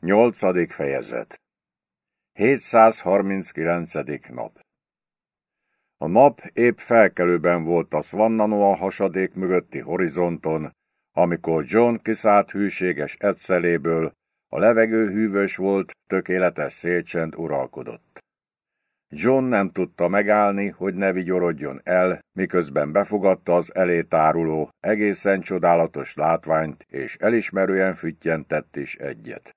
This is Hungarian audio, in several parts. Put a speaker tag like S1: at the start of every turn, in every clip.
S1: Nyolcadik fejezet 739. nap A nap épp felkelőben volt a Svannanoa hasadék mögötti horizonton, amikor John kiszállt hűséges egyszeléből, a levegő hűvös volt, tökéletes szélcsend uralkodott. John nem tudta megállni, hogy ne vigyorodjon el, miközben befogadta az elé táruló, egészen csodálatos látványt, és elismerően füttyentett is egyet.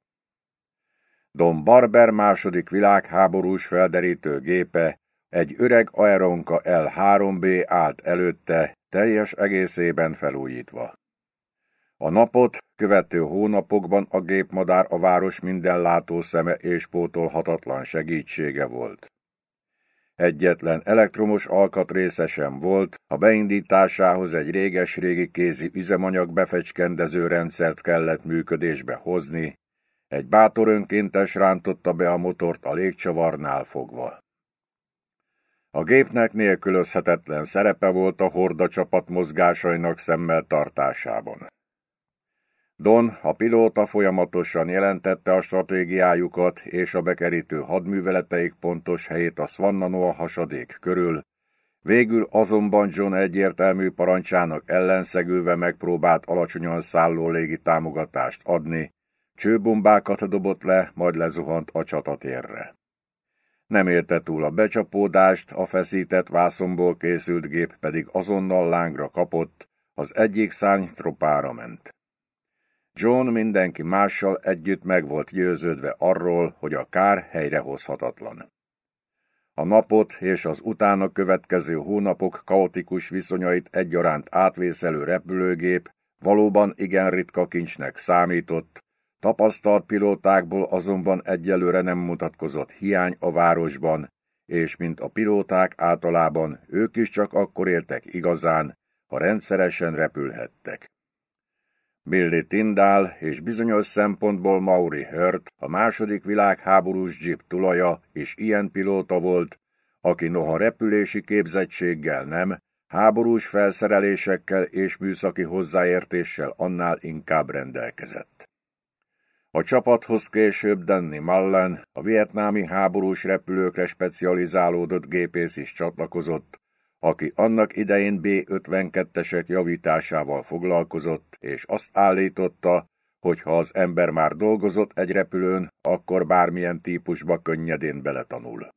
S1: Don Barber második világháborús felderítő gépe, egy öreg Aeronka L3B állt előtte, teljes egészében felújítva. A napot követő hónapokban a gépmadár a város minden látószeme és pótolhatatlan segítsége volt. Egyetlen elektromos alkatrésze sem volt, a beindításához egy réges-régi kézi üzemanyag befecskendező rendszert kellett működésbe hozni, egy bátor önkéntes rántotta be a motort a légcsavarnál fogva. A gépnek nélkülözhetetlen szerepe volt a horda csapat mozgásainak szemmel tartásában. Don, a pilóta folyamatosan jelentette a stratégiájukat és a bekerítő hadműveleteik pontos helyét a Svannanoa hasadék körül, végül azonban John egyértelmű parancsának ellenszegülve megpróbált alacsonyan szálló légi támogatást adni, Csőbombákat dobott le, majd lezuhant a csatatérre. Nem érte túl a becsapódást, a feszített vászomból készült gép pedig azonnal lángra kapott, az egyik szárny tropára ment. John mindenki mással együtt meg volt győződve arról, hogy a kár helyrehozhatatlan. A napot és az utána következő hónapok kaotikus viszonyait egyaránt átvészelő repülőgép valóban igen ritka kincsnek számított, Tapasztalt pilótákból azonban egyelőre nem mutatkozott hiány a városban, és mint a pilóták általában, ők is csak akkor éltek igazán, ha rendszeresen repülhettek. Billy Tindál és bizonyos szempontból Mauri Hurt, a második világháborús jeep tulaja és ilyen pilóta volt, aki noha repülési képzettséggel nem, háborús felszerelésekkel és műszaki hozzáértéssel annál inkább rendelkezett. A csapathoz később Danny Mullen, a vietnámi háborús repülőkre specializálódott gépész is csatlakozott, aki annak idején B-52-esek javításával foglalkozott, és azt állította, hogy ha az ember már dolgozott egy repülőn, akkor bármilyen típusba könnyedén beletanul.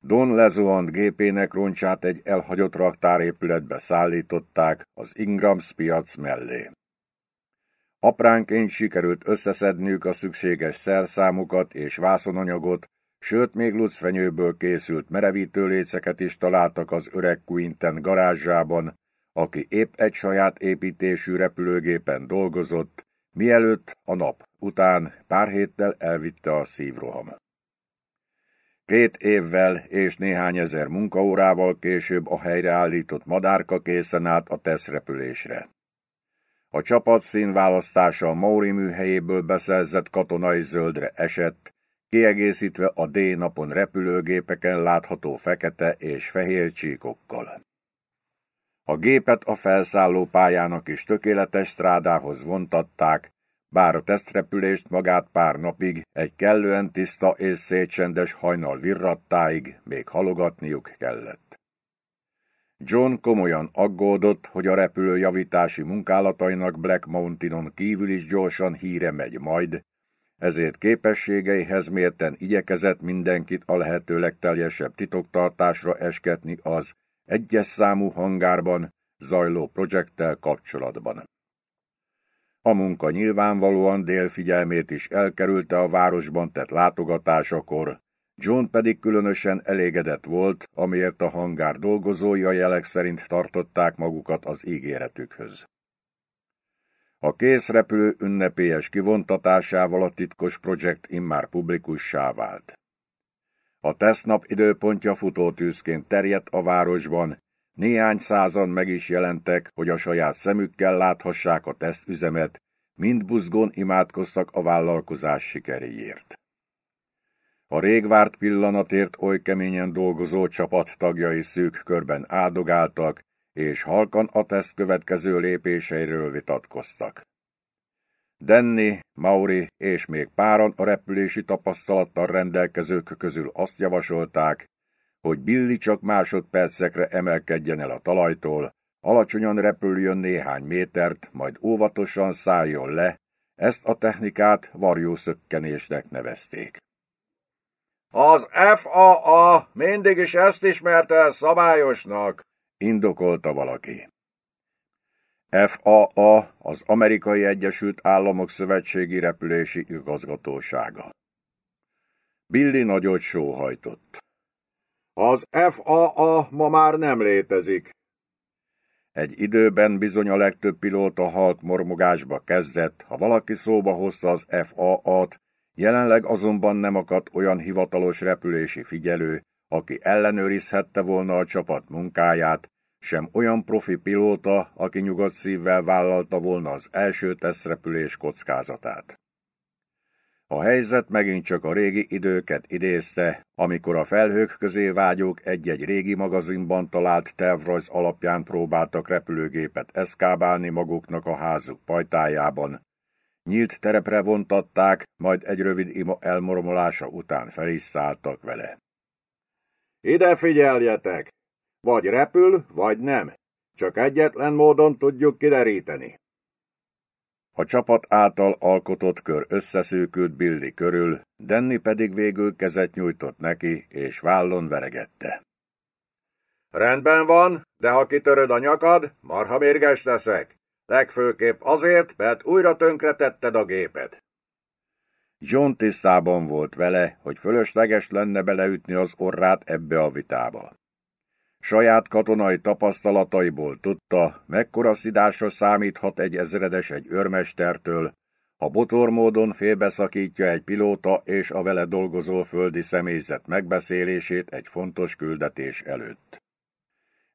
S1: Don lezuhant gépének roncsát egy elhagyott raktárépületbe szállították az Ingrams piac mellé. Apránként sikerült összeszedniük a szükséges szerszámokat és vászonanyagot, sőt még lucfenyőből készült merevítőléceket is találtak az öreg Quinten garázsában, aki épp egy saját építésű repülőgépen dolgozott, mielőtt a nap után pár héttel elvitte a szívroham. Két évvel és néhány ezer munkaórával később a helyreállított madárka készen állt a teszrepülésre. A csapat színválasztása a Mauri műhelyéből beszerzett katonai zöldre esett, kiegészítve a D-napon repülőgépeken látható fekete és fehér csíkokkal. A gépet a felszálló pályának is tökéletes strádához vontatták, bár a tesztrepülést magát pár napig egy kellően tiszta és szétcsendes hajnal virrattáig még halogatniuk kellett. John komolyan aggódott, hogy a repülő javítási munkálatainak Black Mountinon kívül is gyorsan híre megy majd, ezért képességeihez mérten igyekezett mindenkit a lehető legteljesebb titoktartásra esketni az egyes számú hangárban zajló projekttel kapcsolatban. A munka nyilvánvalóan dél figyelmét is elkerülte a városban tett látogatásakor, John pedig különösen elégedett volt, amiért a hangár dolgozói a jelek szerint tartották magukat az ígéretükhöz. A készrepülő ünnepélyes kivontatásával a titkos projekt immár publikussá vált. A tesznap időpontja futótűzként terjedt a városban, néhány százan meg is jelentek, hogy a saját szemükkel láthassák a tesztüzemet, mind buzgón imádkoztak a vállalkozás sikeréért. A régvárt pillanatért oly keményen dolgozó csapat tagjai szűk körben áldogáltak, és halkan a teszt következő lépéseiről vitatkoztak. Danny, Mauri és még páran a repülési tapasztalattal rendelkezők közül azt javasolták, hogy Billy csak másodpercekre emelkedjen el a talajtól, alacsonyan repüljön néhány métert, majd óvatosan szálljon le, ezt a technikát varjószökkenésnek nevezték. Az FAA mindig is ezt ismerte szabályosnak, indokolta valaki. FAA az Amerikai Egyesült Államok Szövetségi Repülési Igazgatósága. Billy nagyot sóhajtott. Az FAA ma már nem létezik. Egy időben bizony a legtöbb pilóta halt mormogásba kezdett, ha valaki szóba hozta az FAA-t, jelenleg azonban nem akadt olyan hivatalos repülési figyelő, aki ellenőrizhette volna a csapat munkáját, sem olyan profi pilóta, aki nyugodt szívvel vállalta volna az első tesztrepülés kockázatát. A helyzet megint csak a régi időket idézte, amikor a felhők közé vágyók egy-egy régi magazinban talált tervrajz alapján próbáltak repülőgépet eszkábálni maguknak a házuk pajtájában. Nyílt terepre vontatták, majd egy rövid ima elmormolása után fel is szálltak vele. Ide figyeljetek! Vagy repül, vagy nem. Csak egyetlen módon tudjuk kideríteni. A csapat által alkotott kör összeszűkült Billy körül, Denny pedig végül kezet nyújtott neki, és vállon veregette. Rendben van, de ha kitöröd a nyakad, marha mérges leszek. Legfőképp azért, mert újra tönkretetted a gépet. John tisztában volt vele, hogy fölösleges lenne beleütni az orrát ebbe a vitába. Saját katonai tapasztalataiból tudta, mekkora szidásra számíthat egy ezredes egy őrmestertől, ha botormódon félbeszakítja egy pilóta és a vele dolgozó földi személyzet megbeszélését egy fontos küldetés előtt.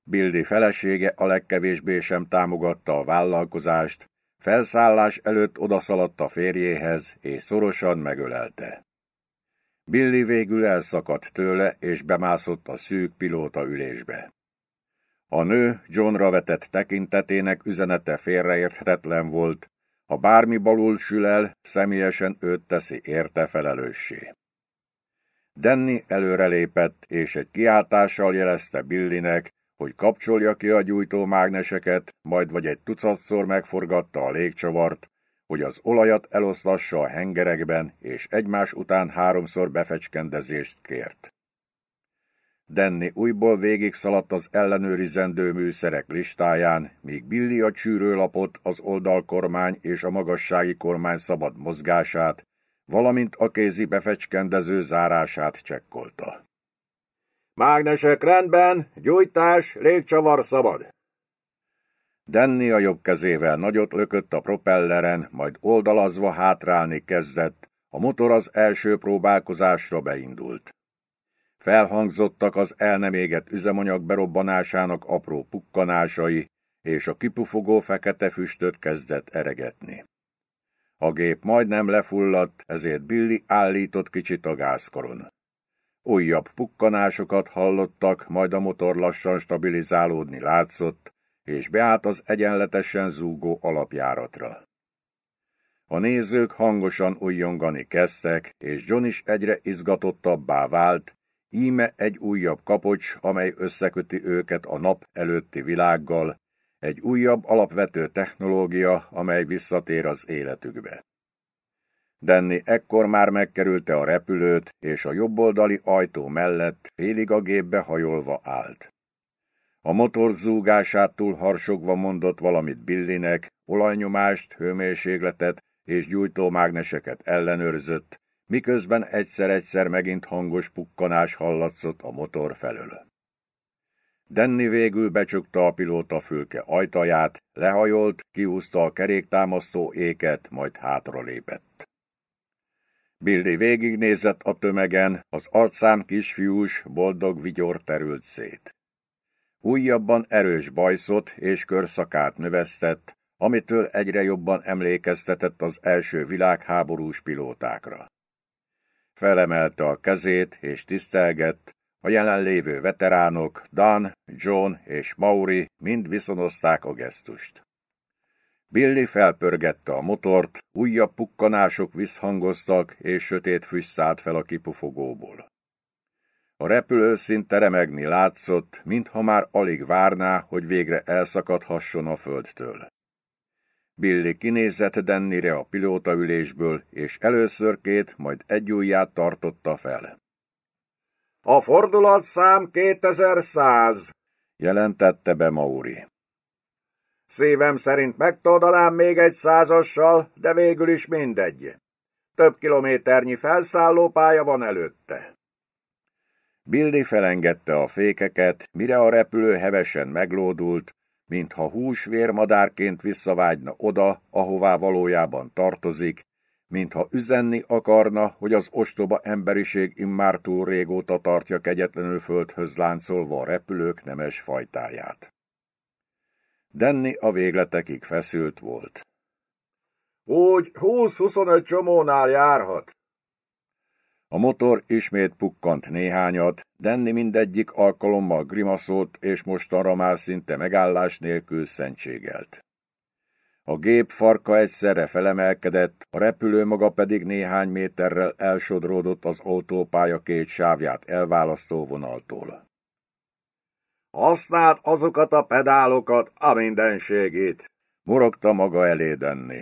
S1: Bildi felesége a legkevésbé sem támogatta a vállalkozást, felszállás előtt odaszaladt a férjéhez, és szorosan megölelte. Billy végül elszakadt tőle, és bemászott a szűk pilóta ülésbe. A nő Johnra vetett tekintetének üzenete félreérthetetlen volt, ha bármi balul sül el, személyesen őt teszi érte felelőssé. Denny előrelépett, és egy kiáltással jelezte Billinek, hogy kapcsolja ki a gyújtómágneseket, majd vagy egy tucatszor megforgatta a légcsavart, hogy az olajat eloszlassa a hengerekben, és egymás után háromszor befecskendezést kért. Denni újból végig szaladt az ellenőrizendő műszerek listáján, míg Billy a csűrőlapot, az oldalkormány és a magassági kormány szabad mozgását, valamint a kézi befecskendező zárását csekkolta. Mágnesek rendben, gyújtás, légcsavar szabad. Denni a jobb kezével nagyot lökött a propelleren, majd oldalazva hátrálni kezdett, a motor az első próbálkozásra beindult. Felhangzottak az el nem égett üzemanyag berobbanásának apró pukkanásai, és a kipufogó fekete füstöt kezdett eregetni. A gép majdnem lefulladt, ezért Billy állított kicsit a gázkoron. Újabb pukkanásokat hallottak, majd a motor lassan stabilizálódni látszott, és beállt az egyenletesen zúgó alapjáratra. A nézők hangosan ujjongani kezdtek, és John is egyre izgatottabbá vált, íme egy újabb kapocs, amely összeköti őket a nap előtti világgal, egy újabb alapvető technológia, amely visszatér az életükbe. Denni ekkor már megkerülte a repülőt, és a jobboldali ajtó mellett félig a gépbe hajolva állt. A motor zúgását harsogva mondott valamit Billinek, olajnyomást, hőmérsékletet és gyújtómágneseket ellenőrzött, miközben egyszer-egyszer megint hangos pukkanás hallatszott a motor felől. Denni végül becsukta a pilóta fülke ajtaját, lehajolt, kihúzta a keréktámasztó éket, majd hátralépett. Billy végignézett a tömegen, az arcán kisfiús, boldog vigyor terült szét. Újabban erős bajszot és körszakát növesztett, amitől egyre jobban emlékeztetett az első világháborús pilótákra. Felemelte a kezét és tisztelgett, a jelenlévő veteránok, Dan, John és Mauri mind viszonozták a gesztust. Billy felpörgette a motort, újabb pukkanások visszhangoztak, és sötét füst szállt fel a kipufogóból. A repülő szinte remegni látszott, mintha már alig várná, hogy végre elszakadhasson a földtől. Billy kinézett Dennire a pilótaülésből, és először két, majd egy ujját tartotta fel. A fordulatszám 2100, jelentette be Mauri. Szívem szerint megtoldalám még egy százassal, de végül is mindegy. Több kilométernyi felszállópálya van előtte. Billy felengedte a fékeket, mire a repülő hevesen meglódult, mintha húsvérmadárként visszavágyna oda, ahová valójában tartozik, mintha üzenni akarna, hogy az ostoba emberiség immár túl régóta tartja kegyetlenül földhöz láncolva a repülők nemes fajtáját. Denni a végletekig feszült volt. Úgy 20-25 csomónál járhat. A motor ismét pukkant néhányat, Denni mindegyik alkalommal grimaszolt, és mostanra már szinte megállás nélkül szentségelt. A gép farka egyszerre felemelkedett, a repülő maga pedig néhány méterrel elsodródott az autópálya két sávját elválasztó vonaltól. Használd azokat a pedálokat, a mindenségét, morogta maga elé Denni.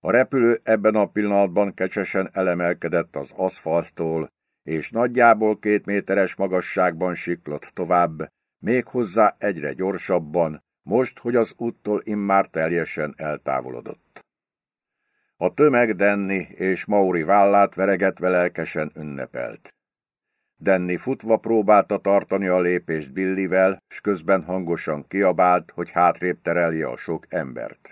S1: A repülő ebben a pillanatban kecsesen elemelkedett az aszfalttól, és nagyjából két méteres magasságban siklott tovább, méghozzá egyre gyorsabban, most, hogy az úttól immár teljesen eltávolodott. A tömeg Denni és Mauri vállát veregetve lelkesen ünnepelt. Denni futva próbálta tartani a lépést Billivel, s közben hangosan kiabált, hogy hátrébb terelje a sok embert.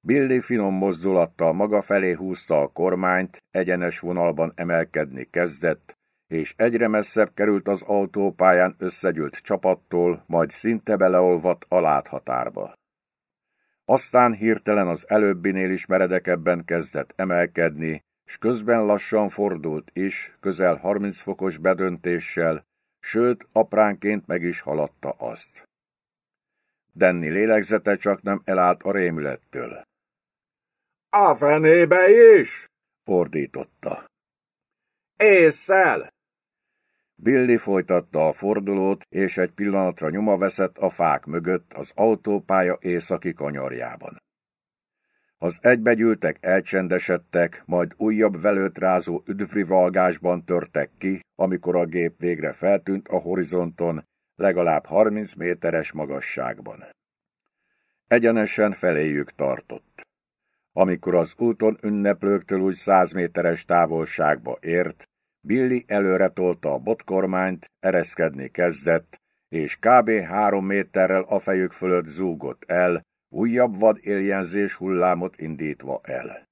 S1: Billy finom mozdulattal maga felé húzta a kormányt, egyenes vonalban emelkedni kezdett, és egyre messzebb került az autópályán összegyűlt csapattól, majd szinte beleolvadt a láthatárba. Aztán hirtelen az előbbinél is meredekebben kezdett emelkedni, s közben lassan fordult is, közel 30 fokos bedöntéssel, sőt, apránként meg is haladta azt. Denni lélegzete csak nem elállt a rémülettől. A fenébe is! fordította. Észszel! Billy folytatta a fordulót, és egy pillanatra nyoma veszett a fák mögött az autópálya északi kanyarjában. Az egybegyűltek elcsendesedtek, majd újabb velőt rázó üdvrivalgásban törtek ki, amikor a gép végre feltűnt a horizonton, legalább 30 méteres magasságban. Egyenesen feléjük tartott. Amikor az úton ünneplőktől úgy száz méteres távolságba ért, Billy előre tolta a botkormányt, ereszkedni kezdett, és kb. három méterrel a fejük fölött zúgott el, újabb vad éljenzés hullámot indítva el.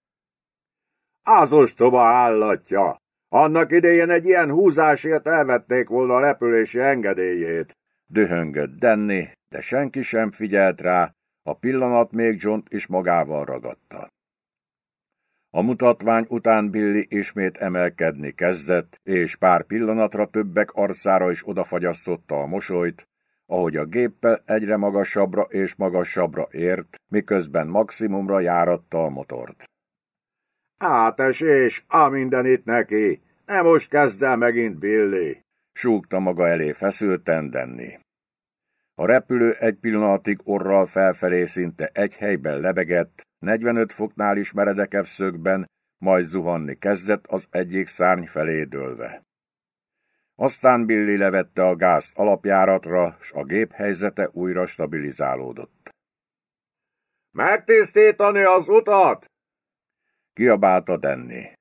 S1: Az ostoba állatja! Annak idején egy ilyen húzásért elvették volna a repülési engedélyét, dühöngött Denny, de senki sem figyelt rá, a pillanat még John is magával ragadta. A mutatvány után Billy ismét emelkedni kezdett, és pár pillanatra többek arcára is odafagyasztotta a mosolyt, ahogy a géppel egyre magasabbra és magasabbra ért, miközben maximumra járatta a motort. Átesés, a mindenit neki! Ne most kezd el megint Billy! súgta maga elé feszülten Denni. A repülő egy pillanatig orral felfelé szinte egy helyben lebegett, 45 foknál is meredekebb szögben, majd zuhanni kezdett az egyik szárny felé dőlve. Aztán Billy levette a gázt alapjáratra, s a gép helyzete újra stabilizálódott. Megtisztítani az utat! Kiabálta Denni.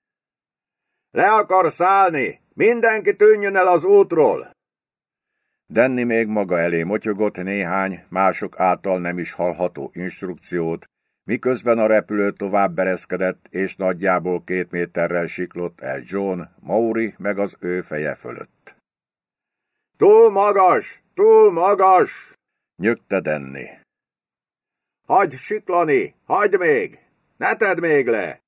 S1: Le akar szállni! Mindenki tűnjön el az útról! Denni még maga elé motyogott néhány, mások által nem is hallható instrukciót, miközben a repülő tovább bereszkedett, és nagyjából két méterrel siklott el John, Mauri meg az ő feje fölött. Túl magas, túl magas, nyögte Denni. Hagy siklani, hagy még, ne tedd még le!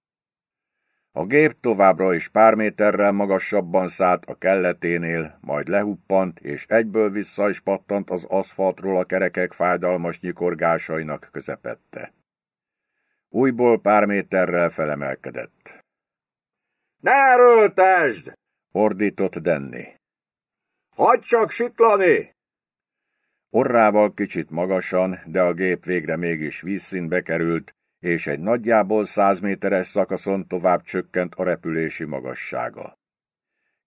S1: A gép továbbra is pár méterrel magasabban szállt a kelleténél, majd lehuppant, és egyből vissza is pattant az aszfaltról a kerekek fájdalmas nyikorgásainak közepette. Újból pár méterrel felemelkedett.
S2: Ne erőltesd!
S1: ordított Denni.
S2: Hagyd csak siklani!
S1: Orrával kicsit magasan, de a gép végre mégis vízszínbe került, és egy nagyjából száz méteres szakaszon tovább csökkent a repülési magassága.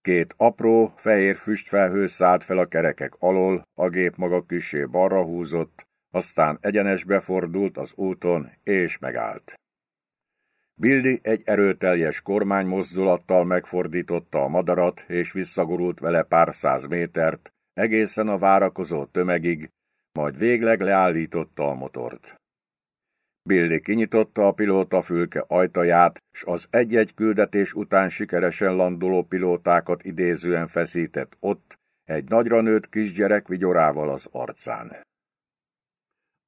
S1: Két apró, fehér füstfelhő szállt fel a kerekek alól, a gép maga kisé balra húzott, aztán egyenesbe fordult az úton, és megállt. Billy egy erőteljes kormánymozdulattal megfordította a madarat, és visszagurult vele pár száz métert, egészen a várakozó tömegig, majd végleg leállította a motort. Billy kinyitotta a pilóta fülke ajtaját, s az egy-egy küldetés után sikeresen landoló pilótákat idézően feszített ott, egy nagyra nőtt kisgyerek vigyorával az arcán.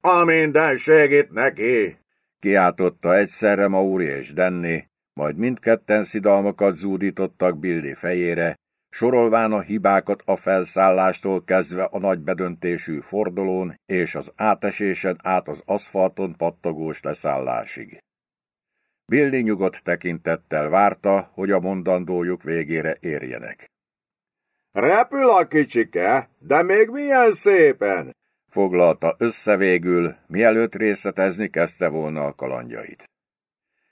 S2: A minden segít neki!
S1: Kiáltotta egyszerre Mauri és Denny, majd mindketten szidalmakat zúdítottak Billy fejére, sorolván a hibákat a felszállástól kezdve a nagy bedöntésű fordulón és az átesésen át az aszfalton pattogós leszállásig. Billy nyugodt tekintettel várta, hogy a mondandójuk végére érjenek.
S2: Repül a kicsike, de még milyen szépen!
S1: Foglalta össze végül, mielőtt részletezni kezdte volna a kalandjait.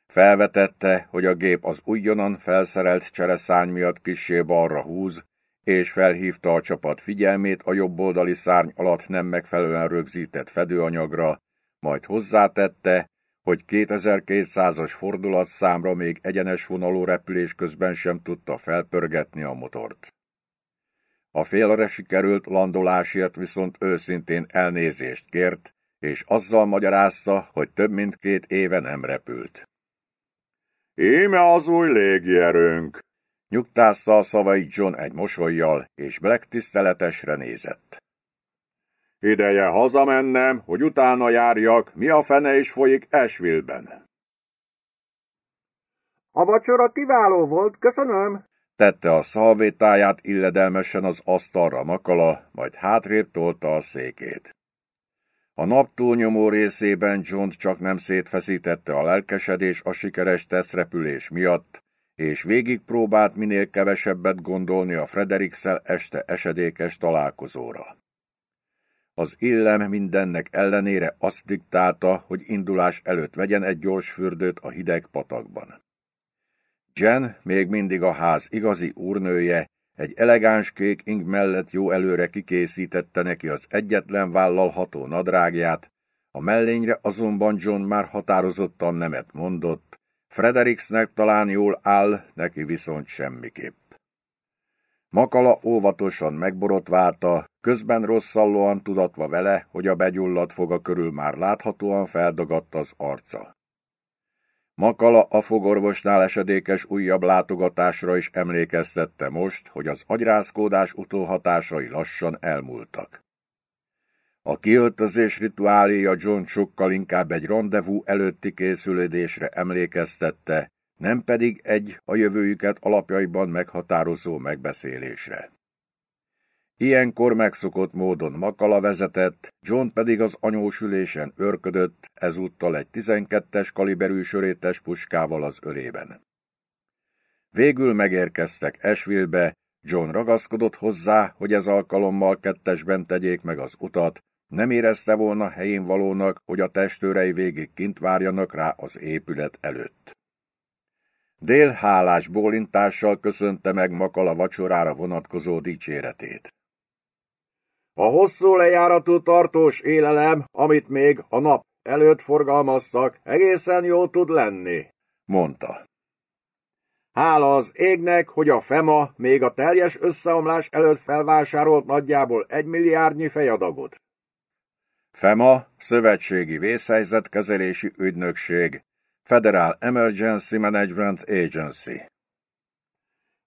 S1: Felvetette, hogy a gép az újonnan felszerelt csereszány miatt kissé balra húz, és felhívta a csapat figyelmét a jobboldali szárny alatt nem megfelelően rögzített fedőanyagra, majd hozzátette, hogy 2200-as fordulatszámra még egyenes vonalú repülés közben sem tudta felpörgetni a motort. A félre sikerült landolásért viszont őszintén elnézést kért, és azzal magyarázta, hogy több mint két éve nem repült.
S2: Íme az új légierőnk!
S1: Nyugtázta a szavai John egy mosolyjal, és Black tiszteletesre nézett.
S2: Ideje hazamennem, hogy utána járjak, mi a fene is folyik Esville-ben. A vacsora kiváló volt, köszönöm,
S1: Tette a szalvétáját illedelmesen az asztalra makala, majd hátrébb tolta a székét. A nap túlnyomó részében John csak nem szétfeszítette a lelkesedés a sikeres teszrepülés miatt, és végig próbált minél kevesebbet gondolni a Frederikszel este esedékes találkozóra. Az illem mindennek ellenére azt diktálta, hogy indulás előtt vegyen egy gyors fürdőt a hideg patakban. Jen még mindig a ház igazi úrnője, egy elegáns kék ing mellett jó előre kikészítette neki az egyetlen vállalható nadrágját, a mellényre azonban John már határozottan nemet mondott, Fredericksnek talán jól áll, neki viszont semmiképp. Makala óvatosan megborotválta, közben rosszallóan tudatva vele, hogy a begyulladt foga körül már láthatóan feldagadt az arca. Makala a fogorvosnál esedékes újabb látogatásra is emlékeztette most, hogy az agyrázkódás utóhatásai lassan elmúltak. A kiöltözés rituáléja John sokkal inkább egy rendezvú előtti készülődésre emlékeztette, nem pedig egy a jövőjüket alapjaiban meghatározó megbeszélésre. Ilyenkor megszokott módon Makala vezetett, John pedig az anyósülésen örködött, ezúttal egy 12-es kaliberű sörétes puskával az ölében. Végül megérkeztek Esville-be, John ragaszkodott hozzá, hogy ez alkalommal kettesben tegyék meg az utat, nem érezte volna helyén valónak, hogy a testőrei végig kint várjanak rá az épület előtt. Dél hálás bólintással köszönte meg Makala vacsorára vonatkozó dicséretét.
S2: A hosszú lejáratú tartós élelem, amit még a nap előtt forgalmaztak, egészen jó tud lenni, mondta. Hála az égnek, hogy a FEMA még a teljes összeomlás előtt felvásárolt nagyjából egy milliárdnyi fejadagot.
S1: FEMA, Szövetségi Vészhelyzetkezelési Ügynökség, Federal Emergency Management Agency.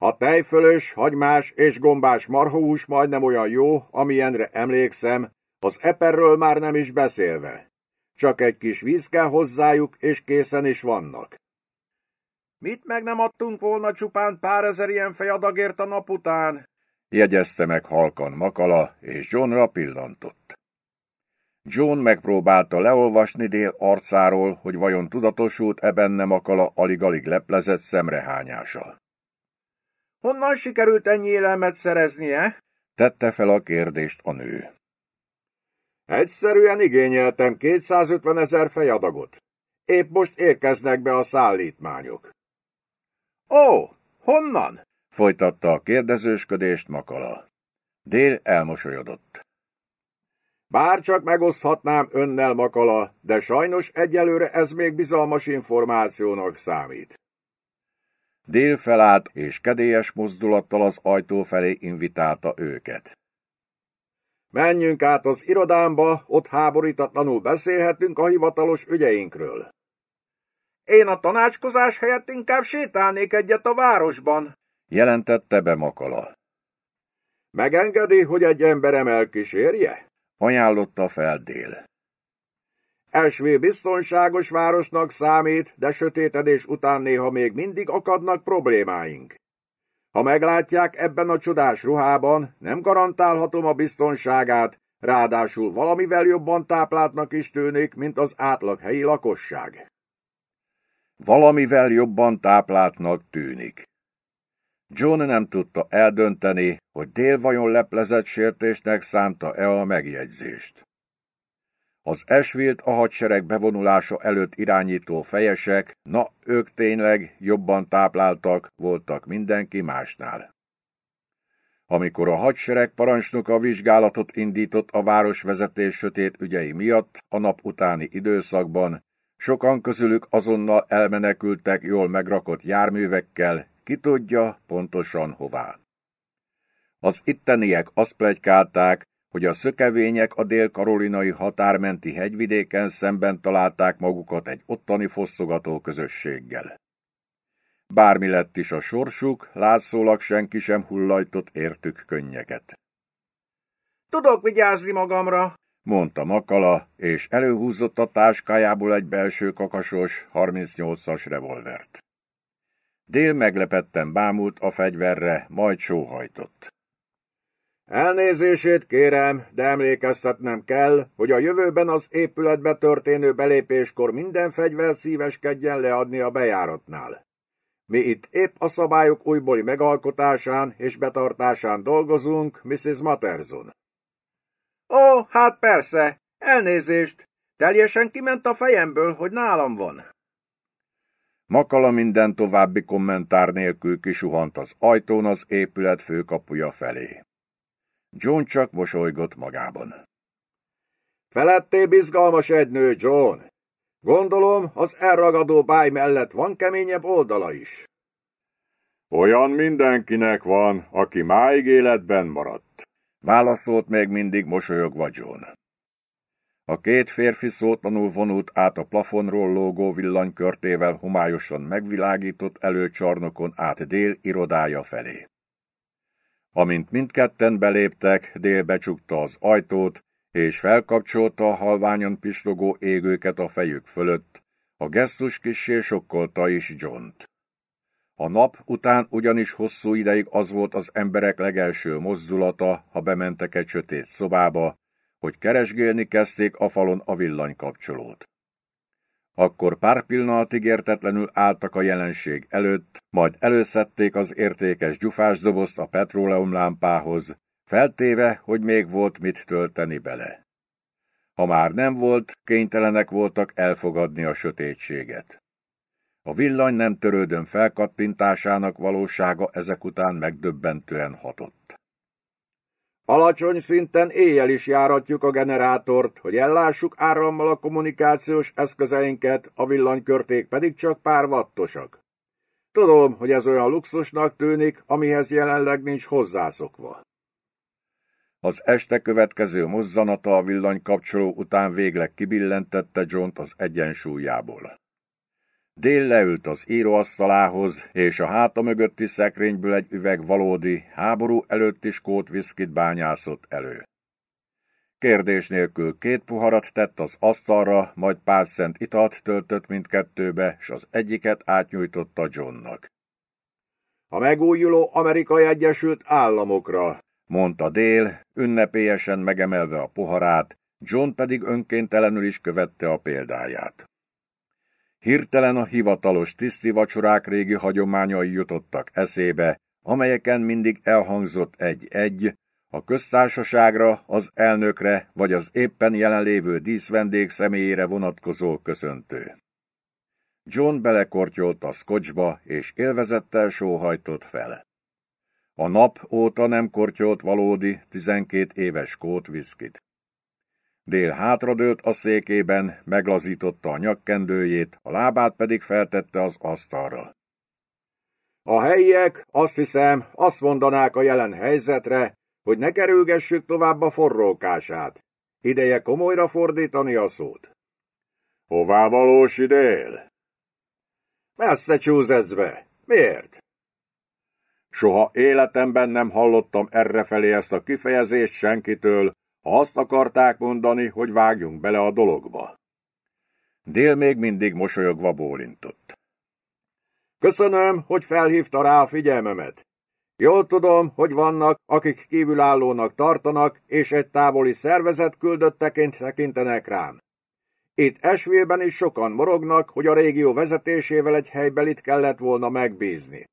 S2: A tejfölös, hagymás és gombás marhahús majdnem olyan jó, amilyenre emlékszem, az eperről már nem is beszélve. Csak egy kis víz kell hozzájuk, és készen is vannak. Mit meg nem adtunk volna csupán pár ezer ilyen fejadagért a nap után?
S1: Jegyezte meg halkan Makala, és Johnra pillantott. John megpróbálta leolvasni Dél arcáról, hogy vajon tudatosult-e benne Makala alig-alig leplezett szemrehányása.
S3: Honnan sikerült ennyi élelmet szereznie?
S1: Tette fel a kérdést a nő.
S2: Egyszerűen igényeltem 250 ezer fejadagot. Épp most érkeznek be a szállítmányok.
S3: Ó, honnan?
S1: Folytatta a kérdezősködést Makala. Dél elmosolyodott.
S2: Bár csak megoszthatnám önnel, Makala, de sajnos egyelőre ez még bizalmas információnak számít.
S1: Dél felállt, és kedélyes mozdulattal az ajtó felé invitálta őket.
S2: Menjünk át az irodámba, ott háborítatlanul beszélhetünk a hivatalos ügyeinkről.
S3: Én a tanácskozás helyett inkább sétálnék egyet a városban,
S1: jelentette be Makala.
S2: Megengedi, hogy egy emberem elkísérje?
S1: ajánlotta fel Dél.
S2: Esvé biztonságos városnak számít, de sötétedés után néha még mindig akadnak problémáink. Ha meglátják ebben a csodás ruhában, nem garantálhatom a biztonságát, ráadásul valamivel jobban tápláltnak is tűnik, mint az átlag helyi lakosság.
S1: Valamivel jobban tápláltnak tűnik. John nem tudta eldönteni, hogy dél vajon leplezett sértésnek szánta-e a megjegyzést. Az Esvilt a hadsereg bevonulása előtt irányító fejesek, na, ők tényleg jobban tápláltak voltak mindenki másnál. Amikor a hadsereg parancsnoka vizsgálatot indított a városvezetés sötét ügyei miatt a nap utáni időszakban, sokan közülük azonnal elmenekültek jól megrakott járművekkel, ki tudja pontosan hová. Az itteniek azt plegykálták, hogy a szökevények a dél-karolinai határmenti hegyvidéken szemben találták magukat egy ottani fosztogató közösséggel. Bármi lett is a sorsuk, látszólag senki sem hullajtott értük könnyeket.
S3: Tudok vigyázni magamra,
S1: mondta Makala, és előhúzott a táskájából egy belső kakasos 38-as revolvert. Dél meglepetten bámult a fegyverre, majd sóhajtott.
S2: Elnézését kérem, de emlékeztetnem kell, hogy a jövőben az épületbe történő belépéskor minden fegyver szíveskedjen leadni a bejáratnál. Mi itt épp a szabályok újbóli megalkotásán és betartásán dolgozunk, Mrs. Matterson.
S3: Ó, hát persze, elnézést, teljesen kiment a fejemből, hogy nálam van.
S1: Makala minden további kommentár nélkül kisuhant az ajtón az épület főkapuja felé. John csak mosolygott magában.
S2: Feletté bizgalmas egy nő, John. Gondolom, az elragadó báj mellett van keményebb oldala is.
S1: Olyan mindenkinek van, aki máig életben maradt. Válaszolt még mindig mosolyogva John. A két férfi szótlanul vonult át a plafonról lógó villanykörtével homályosan megvilágított előcsarnokon át dél irodája felé. Amint mindketten beléptek, dél becsukta az ajtót, és felkapcsolta a halványan pislogó égőket a fejük fölött, a gesztus kissé sokkolta is Johnt. A nap után ugyanis hosszú ideig az volt az emberek legelső mozdulata, ha bementek egy sötét szobába, hogy keresgélni kezdték a falon a villanykapcsolót. Akkor pár pillanatig értetlenül álltak a jelenség előtt, majd előszedték az értékes gyufás dobozt a petróleumlámpához, feltéve, hogy még volt mit tölteni bele. Ha már nem volt, kénytelenek voltak elfogadni a sötétséget. A villany nem törődön felkattintásának valósága ezek után megdöbbentően hatott.
S2: Alacsony szinten éjjel is járatjuk a generátort, hogy ellássuk árammal a kommunikációs eszközeinket, a villanykörték pedig csak pár wattosak. Tudom, hogy ez olyan luxusnak tűnik, amihez jelenleg nincs hozzászokva.
S1: Az este következő mozzanata a villanykapcsoló után végleg kibillentette john az egyensúlyából. Dél leült az íróasztalához, és a háta mögötti szekrényből egy üveg valódi, háború előtti skót viszkit bányászott elő. Kérdés nélkül két puharat tett az asztalra, majd pár szent italt töltött mindkettőbe, s az egyiket átnyújtotta Johnnak.
S2: A megújuló Amerikai Egyesült Államokra,
S1: mondta Dél, ünnepélyesen megemelve a poharát, John pedig önkéntelenül is követte a példáját. Hirtelen a hivatalos tiszti vacsorák régi hagyományai jutottak eszébe, amelyeken mindig elhangzott egy-egy, a köztársaságra, az elnökre vagy az éppen jelenlévő díszvendég személyére vonatkozó köszöntő. John belekortyolt a szkocsba, és élvezettel sóhajtott fel. A nap óta nem kortyolt valódi, tizenkét éves kót viszkit. Dél hátradőlt a székében, meglazította a nyakkendőjét, a lábát pedig feltette az asztalra.
S2: A helyiek, azt hiszem, azt mondanák a jelen helyzetre, hogy ne kerülgessük tovább a forrókását. Ideje komolyra fordítani a szót.
S1: Hová valós idél?
S2: Massachusettsbe. Miért?
S1: Soha életemben nem hallottam errefelé ezt a kifejezést senkitől, ha azt akarták mondani, hogy vágjunk bele a dologba. Dél még mindig mosolyogva bólintott.
S2: Köszönöm, hogy felhívta rá a figyelmemet. Jól tudom, hogy vannak, akik kívülállónak tartanak, és egy távoli szervezet küldötteként tekintenek rám. Itt Esvélben is sokan morognak, hogy a régió vezetésével egy helybelit kellett volna megbízni.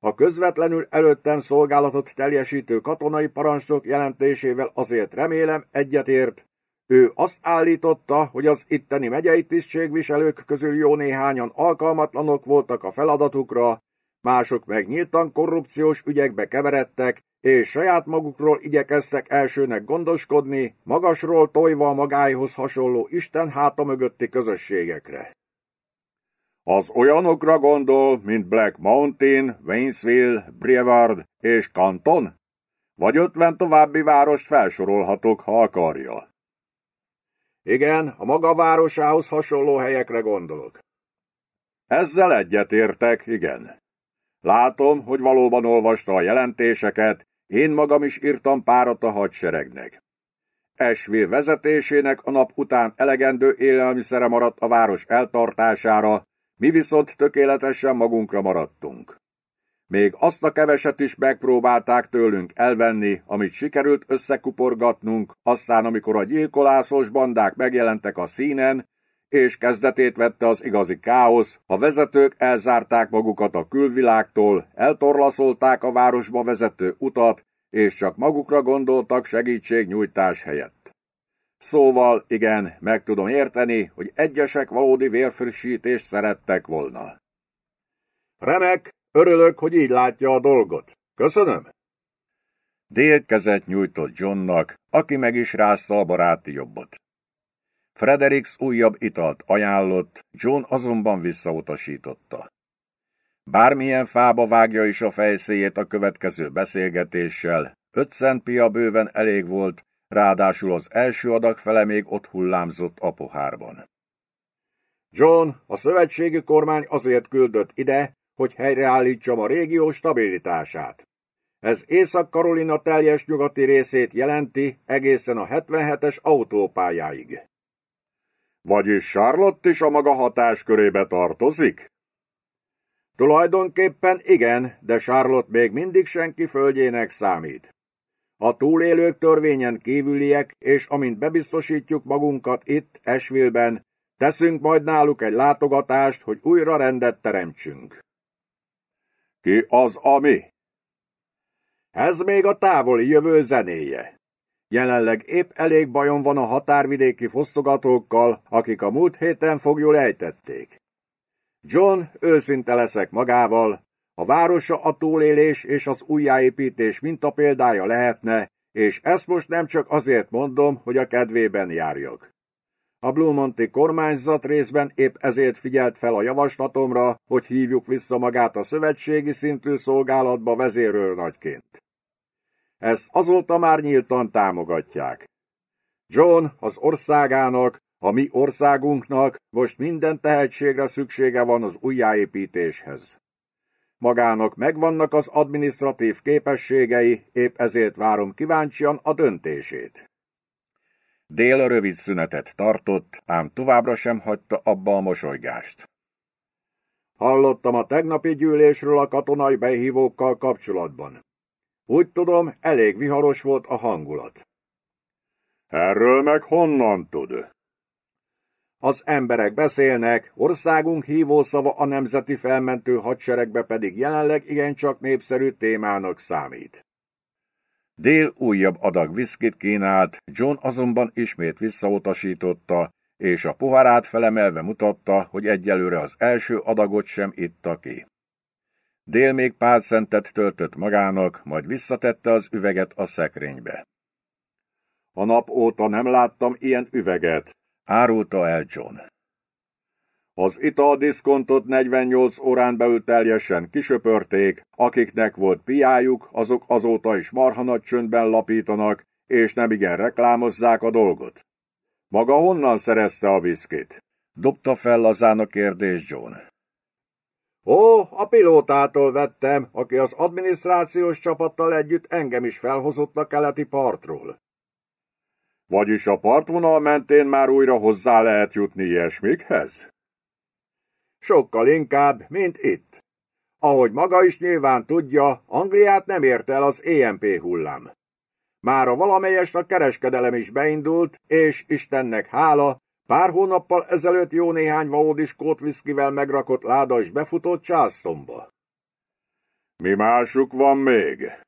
S2: A közvetlenül előttem szolgálatot teljesítő katonai parancsnok jelentésével azért remélem egyetért. Ő azt állította, hogy az itteni megyei tisztségviselők közül jó néhányan alkalmatlanok voltak a feladatukra, mások meg nyíltan korrupciós ügyekbe keveredtek, és saját magukról igyekeztek elsőnek gondoskodni, magasról tojva a magáihoz hasonló Isten háta mögötti közösségekre.
S1: Az olyanokra gondol, mint Black Mountain, Waynesville, Brevard és Canton? Vagy ötven további várost felsorolhatok, ha akarja.
S2: Igen, a maga városához hasonló helyekre gondolok.
S1: Ezzel egyetértek, igen. Látom, hogy valóban olvasta a jelentéseket, én magam is írtam párat a hadseregnek. Esvél vezetésének a nap után elegendő élelmiszere maradt a város eltartására, mi viszont tökéletesen magunkra maradtunk. Még azt a keveset is megpróbálták tőlünk elvenni, amit sikerült összekuporgatnunk, aztán amikor a gyilkolászos bandák megjelentek a színen, és kezdetét vette az igazi káosz, a vezetők elzárták magukat a külvilágtól, eltorlaszolták a városba vezető utat, és csak magukra gondoltak segítségnyújtás helyett. Szóval igen, meg tudom érteni, hogy egyesek valódi vérfrissítést szerettek volna.
S2: Remek, örülök, hogy így látja a dolgot. Köszönöm.
S1: Dél kezet nyújtott Johnnak, aki meg is rázta a baráti jobbot. Fredericks újabb italt ajánlott, John azonban visszautasította. Bármilyen fába vágja is a fejszéjét a következő beszélgetéssel, öt cent pia bőven elég volt, ráadásul az első adag fele még ott hullámzott a pohárban.
S2: John, a szövetségi kormány azért küldött ide, hogy helyreállítsam a régió stabilitását. Ez Észak-Karolina teljes nyugati részét jelenti egészen a 77-es autópályáig.
S1: Vagyis Charlotte is a maga hatáskörébe tartozik?
S2: Tulajdonképpen igen, de Charlotte még mindig senki földjének számít. A túlélők törvényen kívüliek, és amint bebiztosítjuk magunkat itt, Esville-ben, teszünk majd náluk egy látogatást, hogy újra rendet teremtsünk.
S1: Ki az ami?
S2: Ez még a távoli jövő zenéje. Jelenleg épp elég bajom van a határvidéki fosztogatókkal, akik a múlt héten fogjul ejtették. John, őszinte leszek magával, a városa a túlélés és az újjáépítés mintapéldája lehetne, és ezt most nem csak azért mondom, hogy a kedvében járjak. A Blumonti kormányzat részben épp ezért figyelt fel a javaslatomra, hogy hívjuk vissza magát a szövetségi szintű szolgálatba vezérőrnagyként. Ezt azóta már nyíltan támogatják. John az országának, a mi országunknak most minden tehetségre szüksége van az újjáépítéshez. Magának megvannak az administratív képességei, épp ezért várom kíváncsian a döntését.
S1: Dél rövid szünetet tartott, ám továbbra sem hagyta abba a mosolygást.
S2: Hallottam a tegnapi gyűlésről a katonai behívókkal kapcsolatban. Úgy tudom, elég viharos volt a hangulat. Erről meg honnan tud? Az emberek beszélnek, országunk hívószava a nemzeti felmentő hadseregbe pedig jelenleg igencsak népszerű témának számít.
S1: Dél újabb adag viszkit kínált, John azonban ismét visszautasította, és a poharát felemelve mutatta, hogy egyelőre az első adagot sem itta ki. Dél még pár szentet töltött magának, majd visszatette az üveget a szekrénybe.
S2: A nap óta nem láttam ilyen üveget,
S1: árulta el John.
S2: Az italdiszkontot 48 órán belül teljesen kisöpörték, akiknek volt piájuk, azok azóta is marha nagy csöndben lapítanak, és nem igen reklámozzák a dolgot. Maga honnan szerezte a viszkit?
S1: Dobta fel lazán a kérdés John.
S2: Ó, a pilótától vettem, aki az adminisztrációs csapattal együtt engem is felhozott a keleti partról. Vagyis a partvonal mentén már újra hozzá lehet jutni ilyesmikhez? Sokkal inkább, mint itt. Ahogy maga is nyilván tudja, Angliát nem érte el az EMP hullám. Már a valamelyest a kereskedelem is beindult, és Istennek hála, pár hónappal ezelőtt jó néhány valódi skótviszkivel megrakott láda is befutott Charlestonba. Mi másuk van még?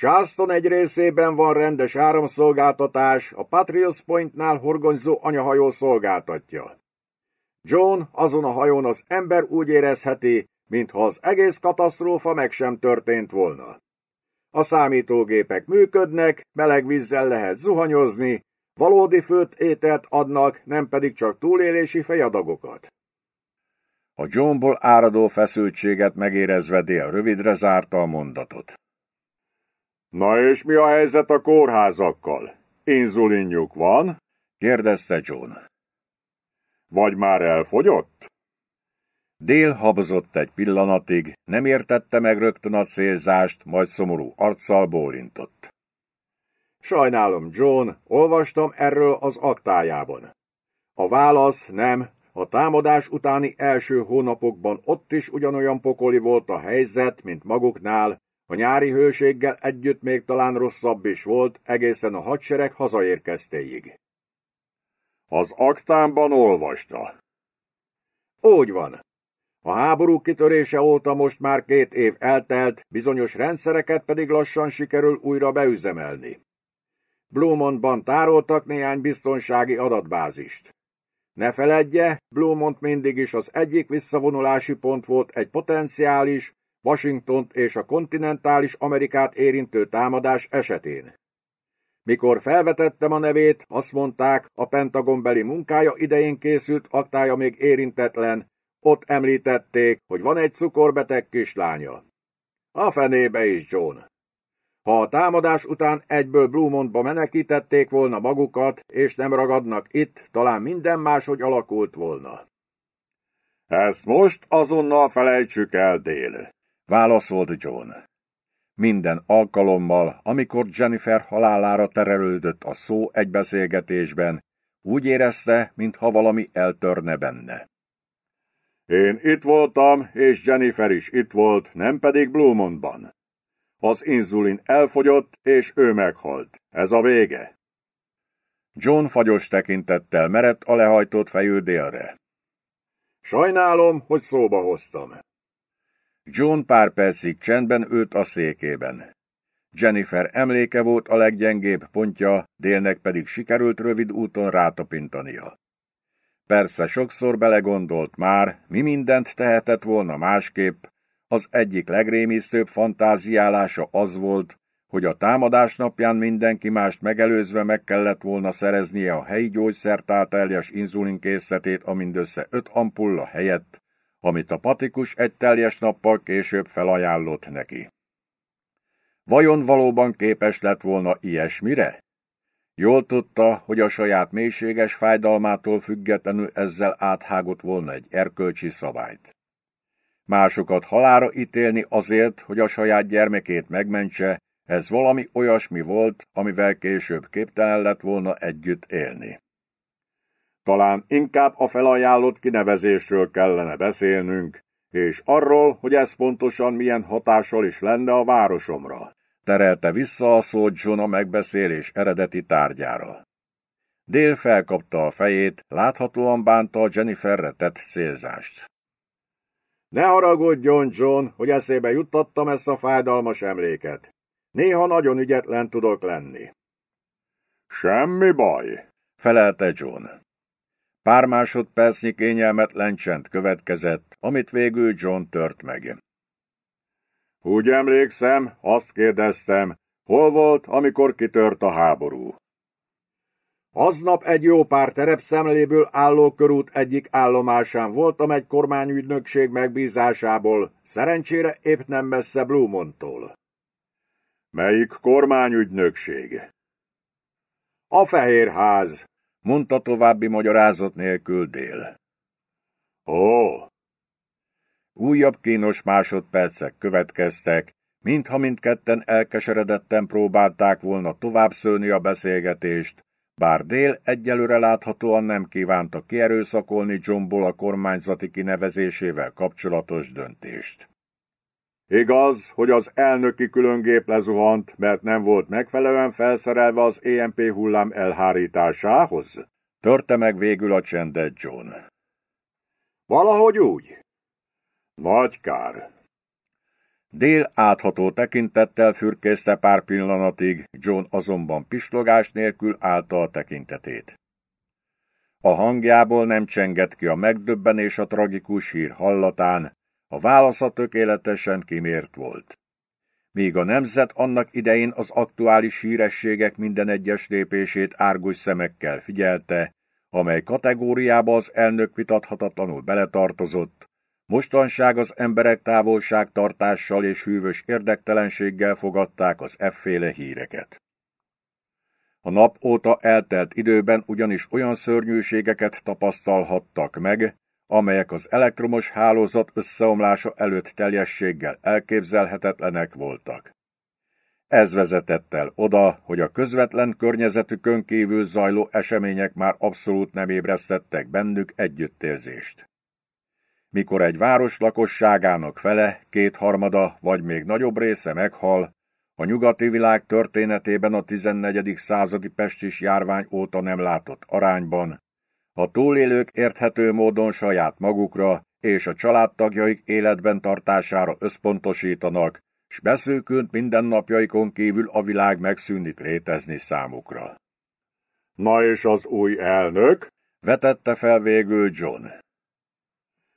S2: Charleston egy részében van rendes áramszolgáltatás, a Patriots Pointnál horgonyzó anyahajó szolgáltatja. John azon a hajón az ember úgy érezheti, mintha az egész katasztrófa meg sem történt volna. A számítógépek működnek, meleg vízzel lehet zuhanyozni, valódi főtt ételt adnak, nem pedig csak túlélési fejadagokat.
S1: A Johnból áradó feszültséget megérezve dél rövidre zárta a mondatot.
S2: Na és mi a helyzet a kórházakkal? Inzulinjuk van?
S1: kérdezte John.
S2: Vagy már elfogyott?
S1: Dél habozott egy pillanatig, nem értette meg rögtön a célzást, majd szomorú arccal bólintott.
S2: Sajnálom, John, olvastam erről az aktájában. A válasz nem, a támadás utáni első hónapokban ott is ugyanolyan pokoli volt a helyzet, mint maguknál, a nyári hőséggel együtt még talán rosszabb is volt, egészen a hadsereg hazaérkeztéig. Az aktámban olvasta. Úgy van. A háború kitörése óta most már két év eltelt, bizonyos rendszereket pedig lassan sikerül újra beüzemelni. Blumontban tároltak néhány biztonsági adatbázist. Ne feledje, Blumont mindig is az egyik visszavonulási pont volt egy potenciális, Washingtont és a kontinentális Amerikát érintő támadás esetén. Mikor felvetettem a nevét, azt mondták, a Pentagonbeli munkája idején készült aktája még érintetlen, ott említették, hogy van egy cukorbeteg kislánya. A fenébe is, John. Ha a támadás után egyből Blumontba menekítették volna magukat, és nem ragadnak itt, talán minden máshogy alakult volna. Ezt most azonnal felejtsük el, Dél,
S1: válaszolt John. Minden alkalommal, amikor Jennifer halálára terelődött a szó egy beszélgetésben, úgy érezte, mintha valami eltörne benne.
S2: Én itt voltam, és Jennifer is itt volt, nem pedig Blumontban. Az inzulin elfogyott, és ő meghalt. Ez a vége.
S1: John fagyos tekintettel merett a lehajtott fejű délre.
S2: Sajnálom, hogy szóba hoztam.
S1: John pár percig csendben ült a székében. Jennifer emléke volt a leggyengébb pontja, délnek pedig sikerült rövid úton rátapintania. Persze sokszor belegondolt már, mi mindent tehetett volna másképp, az egyik legrémisztőbb fantáziálása az volt, hogy a támadás napján mindenki mást megelőzve meg kellett volna szereznie a helyi gyógyszertár teljes inzulinkészletét a mindössze öt ampulla helyett, amit a patikus egy teljes nappal később felajánlott neki. Vajon valóban képes lett volna ilyesmire? Jól tudta, hogy a saját mélységes fájdalmától függetlenül ezzel áthágott volna egy erkölcsi szabályt. Másokat halára ítélni azért, hogy a saját gyermekét megmentse, ez valami olyasmi volt, amivel később képtelen lett volna együtt élni. Talán inkább a felajánlott kinevezésről kellene beszélnünk, és arról, hogy ez pontosan milyen hatással is lenne a városomra, Terelte vissza a szót John a megbeszélés eredeti tárgyára. Dél felkapta a fejét, láthatóan bánta a Jenniferre tett célzást.
S2: Ne haragudjon, John, hogy eszébe juttattam ezt a fájdalmas emléket. Néha nagyon ügyetlen tudok lenni.
S1: Semmi baj, felelte John. Pár másodpercnyi kényelmetlen csend következett, amit végül John tört meg.
S2: Úgy emlékszem, azt kérdeztem, hol volt, amikor kitört a háború. Aznap egy jó pár terepszemléből álló körút egyik állomásán voltam egy kormányügynökség megbízásából, szerencsére épp nem messze Blumontól.
S1: Melyik kormányügynökség?
S2: A Fehérház,
S1: mondta további magyarázat nélkül dél.
S2: Ó!
S1: Újabb kínos másodpercek következtek, mintha mindketten elkeseredetten próbálták volna tovább szőni a beszélgetést, bár Dél egyelőre láthatóan nem kívánta kierőszakolni Johnból a kormányzati kinevezésével kapcsolatos döntést.
S2: Igaz, hogy az elnöki különgép lezuhant, mert nem volt megfelelően felszerelve az EMP hullám elhárításához?
S1: Törte meg végül a csendet John.
S2: Valahogy úgy.
S1: Nagy kár. Dél átható tekintettel fürkészte pár pillanatig, John azonban pislogás nélkül állta a tekintetét. A hangjából nem csengett ki a megdöbbenés a tragikus hír hallatán, a válasza tökéletesen kimért volt. Míg a nemzet annak idején az aktuális hírességek minden egyes lépését árgus szemekkel figyelte, amely kategóriába az elnök vitathatatlanul beletartozott, mostanság az emberek távolságtartással és hűvös érdektelenséggel fogadták az efféle híreket. A nap óta eltelt időben ugyanis olyan szörnyűségeket tapasztalhattak meg, amelyek az elektromos hálózat összeomlása előtt teljességgel elképzelhetetlenek voltak. Ez vezetett el oda, hogy a közvetlen környezetükön kívül zajló események már abszolút nem ébresztettek bennük együttérzést. Mikor egy város lakosságának fele, kétharmada vagy még nagyobb része meghal, a nyugati világ történetében a 14. századi pestis járvány óta nem látott arányban, a túlélők érthető módon saját magukra és a családtagjaik életben tartására összpontosítanak, s beszűkült mindennapjaikon kívül a világ megszűnik létezni számukra.
S2: Na és az új elnök?
S1: vetette fel végül John.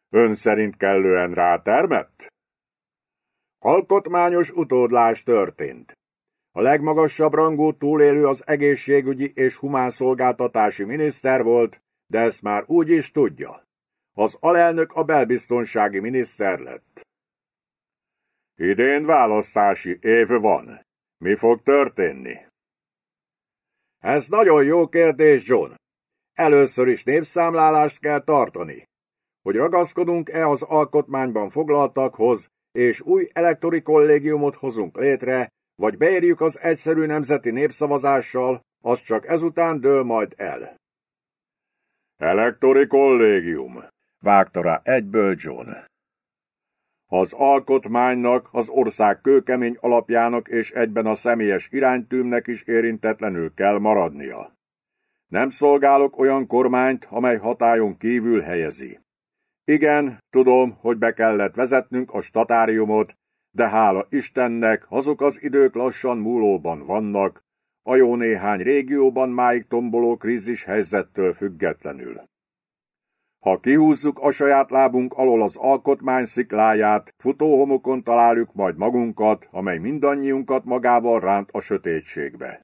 S2: Ön szerint kellően rátermett? Alkotmányos utódlás történt. A legmagasabb rangú túlélő az egészségügyi és humánszolgáltatási miniszter volt, de ezt már úgy is tudja. Az alelnök a belbiztonsági miniszter lett.
S1: Idén választási év van. Mi fog történni?
S2: Ez nagyon jó kérdés, John. Először is népszámlálást kell tartani. Hogy ragaszkodunk-e az alkotmányban foglaltakhoz, és új elektori kollégiumot hozunk létre, vagy beérjük az egyszerű nemzeti népszavazással, az csak ezután dől majd el.
S1: Elektori kollégium, vágta rá egyből John. Az alkotmánynak, az ország kőkemény alapjának és egyben a személyes iránytűmnek is érintetlenül kell maradnia. Nem szolgálok olyan kormányt, amely hatályon kívül helyezi. Igen, tudom, hogy be kellett vezetnünk a statáriumot, de hála Istennek azok az idők lassan múlóban vannak, a jó néhány régióban máig tomboló krízis helyzettől függetlenül. Ha kihúzzuk a saját lábunk alól az alkotmány szikláját, futóhomokon találjuk majd magunkat, amely mindannyiunkat magával ránt a sötétségbe.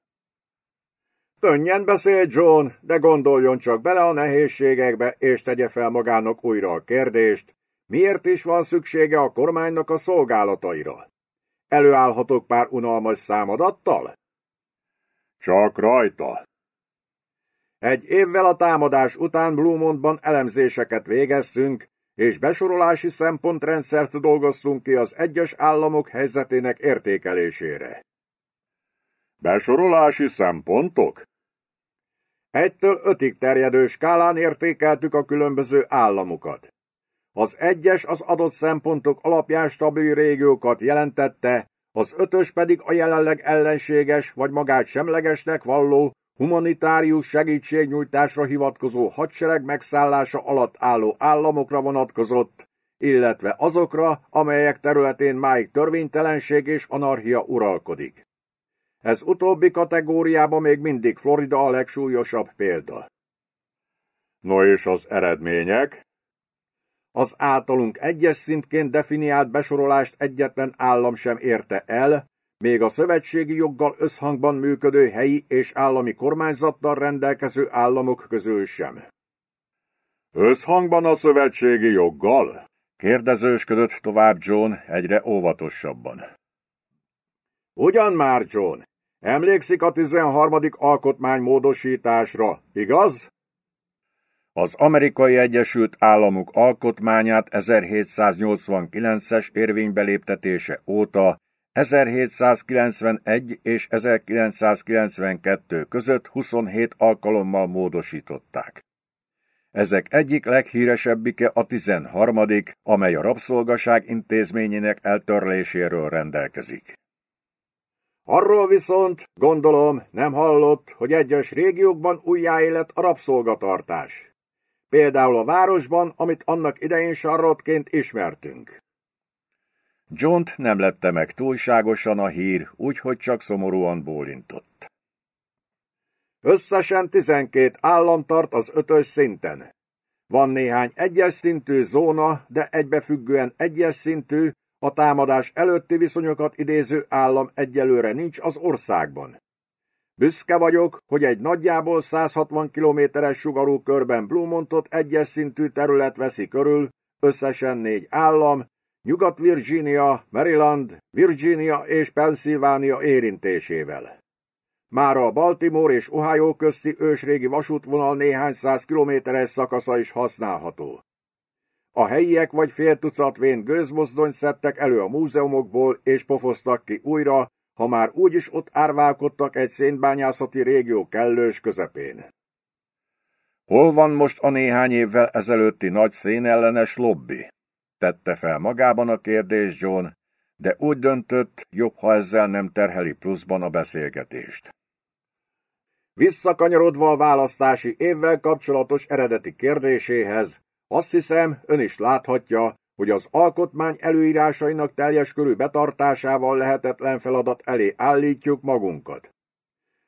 S2: Könnyen beszél John, de gondoljon csak bele a nehézségekbe, és tegye fel magának újra a kérdést, miért is van szüksége a kormánynak a szolgálataira? Előállhatok pár unalmas számadattal?
S1: Csak rajta.
S2: Egy évvel a támadás után Blumontban elemzéseket végeztünk, és besorolási szempontrendszert dolgoztunk ki az egyes államok helyzetének értékelésére.
S1: Besorolási szempontok?
S2: Egytől ötig terjedő skálán értékeltük a különböző államokat. Az egyes az adott szempontok alapján stabil régiókat jelentette, az ötös pedig a jelenleg ellenséges vagy magát semlegesnek valló humanitárius segítségnyújtásra hivatkozó hadsereg megszállása alatt álló államokra vonatkozott, illetve azokra, amelyek területén máig törvénytelenség és anarchia uralkodik. Ez utóbbi kategóriában még mindig Florida a legsúlyosabb példa.
S1: No és az eredmények?
S2: Az általunk egyes szintként definiált besorolást egyetlen állam sem érte el, még a szövetségi joggal összhangban működő helyi és állami kormányzattal rendelkező államok közül sem.
S1: Összhangban a szövetségi joggal? kérdezősködött tovább John egyre óvatosabban.
S2: Ugyan már, John, emlékszik a 13. alkotmány módosításra, igaz?
S1: Az Amerikai Egyesült Államok alkotmányát 1789-es érvénybeléptetése óta 1791 és 1992 között 27 alkalommal módosították. Ezek egyik leghíresebbike a 13., amely a rabszolgaság intézményének eltörléséről rendelkezik.
S2: Arról viszont, gondolom, nem hallott, hogy egyes régiókban újjáélet a rabszolgatartás. Például a városban, amit annak idején sarrotként ismertünk.
S1: john nem lette meg túlságosan a hír, úgyhogy csak szomorúan bólintott.
S2: Összesen 12 állam tart az ötös szinten. Van néhány egyes szintű zóna, de egybefüggően egyes szintű, a támadás előtti viszonyokat idéző állam egyelőre nincs az országban. Büszke vagyok, hogy egy nagyjából 160 kilométeres sugarú körben Blumontot egyes szintű terület veszi körül, összesen négy állam, Nyugat-Virginia, Maryland, Virginia és Pennsylvania érintésével. Mára a Baltimore és Ohio közti ősrégi vasútvonal néhány száz kilométeres szakasza is használható. A helyiek vagy fél tucat vén gőzmozdony szedtek elő a múzeumokból és pofoztak ki újra, ha már úgyis ott árválkodtak egy szénbányászati régió kellős közepén.
S1: Hol van most a néhány évvel ezelőtti nagy szénellenes lobby? Tette fel magában a kérdés John, de úgy döntött, jobb, ha ezzel nem terheli pluszban a beszélgetést.
S2: Visszakanyarodva a választási évvel kapcsolatos eredeti kérdéséhez, azt hiszem, ön is láthatja, hogy az alkotmány előírásainak teljes körű betartásával lehetetlen feladat elé állítjuk magunkat.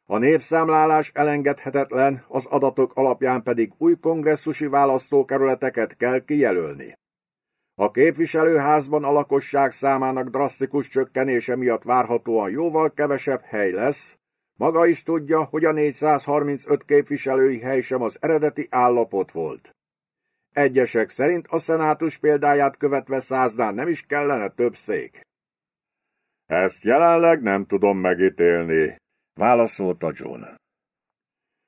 S2: A népszámlálás elengedhetetlen, az adatok alapján pedig új kongresszusi választókerületeket kell kijelölni. A képviselőházban a lakosság számának drasztikus csökkenése miatt várhatóan jóval kevesebb hely lesz, maga is tudja, hogy a 435 képviselői hely sem az eredeti állapot volt. Egyesek szerint a szenátus példáját követve száznál nem is kellene több szék.
S1: Ezt jelenleg nem tudom megítélni, válaszolta John.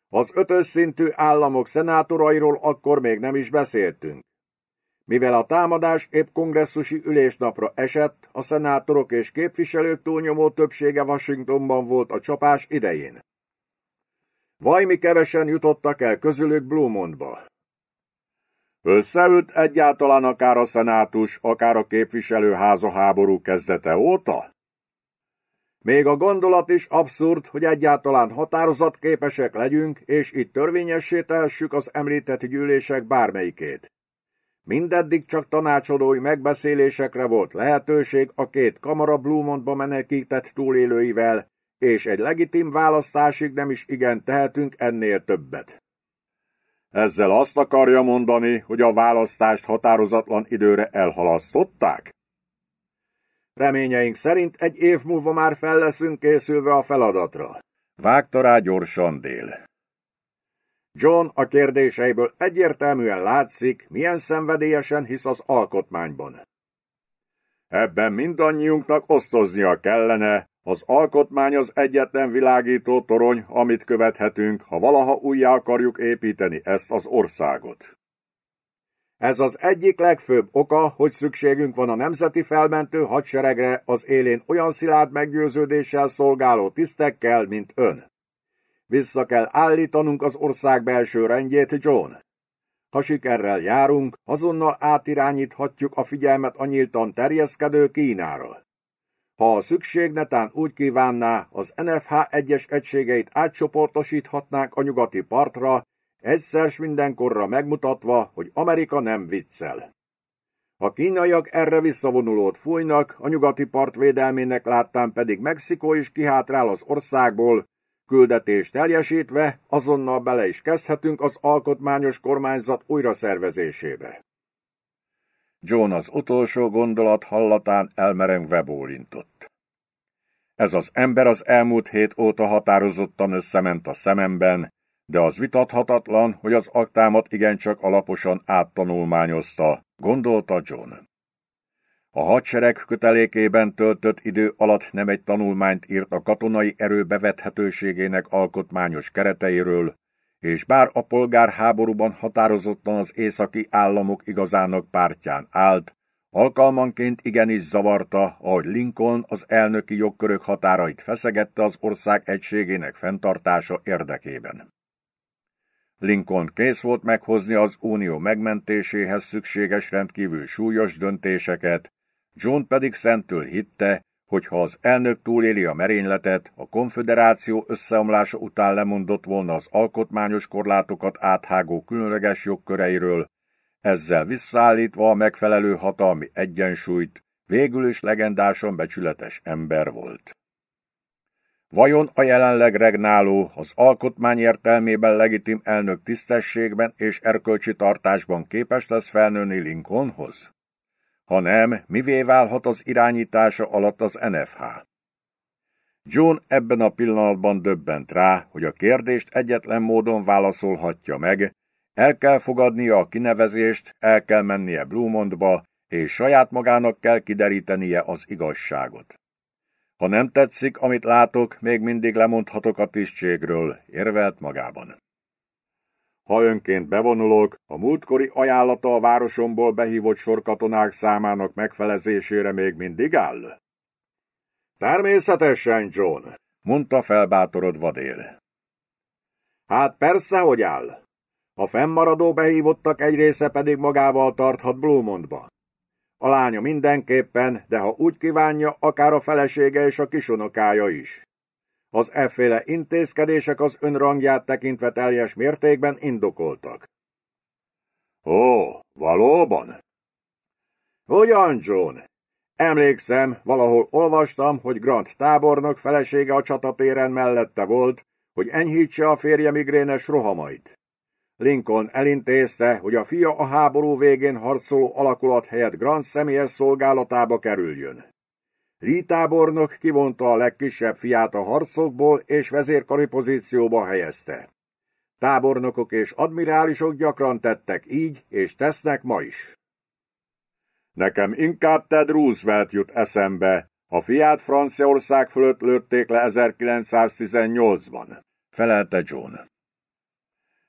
S2: Az ötös szintű államok szenátorairól akkor még nem is beszéltünk. Mivel a támadás épp kongresszusi ülésnapra esett, a szenátorok és képviselők túlnyomó többsége Washingtonban volt a csapás idején. Vajmi kevesen jutottak el közülük Blumontba.
S1: Összeült egyáltalán akár a szenátus, akár a képviselőháza háború kezdete óta?
S2: Még a gondolat is abszurd, hogy egyáltalán határozatképesek legyünk, és itt törvényessé tehessük az említett gyűlések bármelyikét. Mindeddig csak tanácsadói megbeszélésekre volt lehetőség a két kamara Blumontba menekített túlélőivel, és egy legitim választásig nem is igen tehetünk ennél többet.
S1: Ezzel azt akarja mondani, hogy a választást határozatlan időre elhalasztották?
S2: Reményeink szerint egy év múlva már fel leszünk készülve a feladatra.
S1: Vágta rá gyorsan dél.
S2: John a kérdéseiből egyértelműen látszik, milyen szenvedélyesen hisz az alkotmányban.
S1: Ebben mindannyiunknak osztoznia kellene, az alkotmány az egyetlen világító torony, amit követhetünk, ha valaha újjá akarjuk építeni ezt az országot.
S2: Ez az egyik legfőbb oka, hogy szükségünk van a nemzeti felmentő hadseregre az élén olyan szilárd meggyőződéssel szolgáló tisztekkel, mint ön. Vissza kell állítanunk az ország belső rendjét, John. Ha sikerrel járunk, azonnal átirányíthatjuk a figyelmet a nyíltan terjeszkedő Kínára. Ha a szükség netán úgy kívánná, az NFH egyes egységeit átcsoportosíthatnánk a nyugati partra, egyszer s mindenkorra megmutatva, hogy Amerika nem viccel. A kínaiak erre visszavonulót fújnak, a nyugati part védelmének láttán pedig Mexikó is kihátrál az országból, küldetést teljesítve azonnal bele is kezdhetünk az alkotmányos kormányzat újraszervezésébe.
S1: John az utolsó gondolat hallatán elmerengve bólintott. Ez az ember az elmúlt hét óta határozottan összement a szememben, de az vitathatatlan, hogy az aktámat igencsak alaposan áttanulmányozta, gondolta John. A hadsereg kötelékében töltött idő alatt nem egy tanulmányt írt a katonai erő bevethetőségének alkotmányos kereteiről, és bár a polgárháborúban határozottan az északi államok igazának pártján állt, alkalmanként igenis zavarta, ahogy Lincoln az elnöki jogkörök határait feszegette az ország egységének fenntartása érdekében. Lincoln kész volt meghozni az unió megmentéséhez szükséges rendkívül súlyos döntéseket, John pedig szentől hitte, hogy ha az elnök túléli a merényletet, a konföderáció összeomlása után lemondott volna az alkotmányos korlátokat áthágó különleges jogköreiről, ezzel visszaállítva a megfelelő hatalmi egyensúlyt, végül is legendásan becsületes ember volt. Vajon a jelenleg regnáló, az alkotmány értelmében legitim elnök tisztességben és erkölcsi tartásban képes lesz felnőni Lincolnhoz? Ha nem, mivé válhat az irányítása alatt az NFH? John ebben a pillanatban döbbent rá, hogy a kérdést egyetlen módon válaszolhatja meg, el kell fogadnia a kinevezést, el kell mennie Blumondba, és saját magának kell kiderítenie az igazságot. Ha nem tetszik, amit látok, még mindig lemondhatok a tisztségről, érvelt magában. Ha önként bevonulok, a múltkori ajánlata a városomból behívott sorkatonák számának megfelezésére még mindig áll? Természetesen, John, mondta felbátorodva dél. Hát persze, hogy áll. A fennmaradó behívottak egy része pedig magával tarthat Blumondba. A lánya mindenképpen, de ha úgy kívánja, akár a felesége és a kisunokája is. Az efféle intézkedések az önrangját tekintve teljes mértékben indokoltak. Ó, valóban? Hogyan, John? Emlékszem, valahol olvastam, hogy Grant tábornok felesége a csatatéren mellette volt, hogy enyhítse a férje migrénes rohamait. Lincoln elintézte, hogy a fia a háború végén harcoló alakulat helyett Grant személyes szolgálatába kerüljön. Lee tábornok kivonta a legkisebb fiát a harcokból és vezérkari pozícióba helyezte. Tábornokok és admirálisok gyakran tettek így, és tesznek ma is. Nekem inkább Ted Roosevelt jut eszembe, a fiát Franciaország fölött lőtték le 1918-ban, felelte John.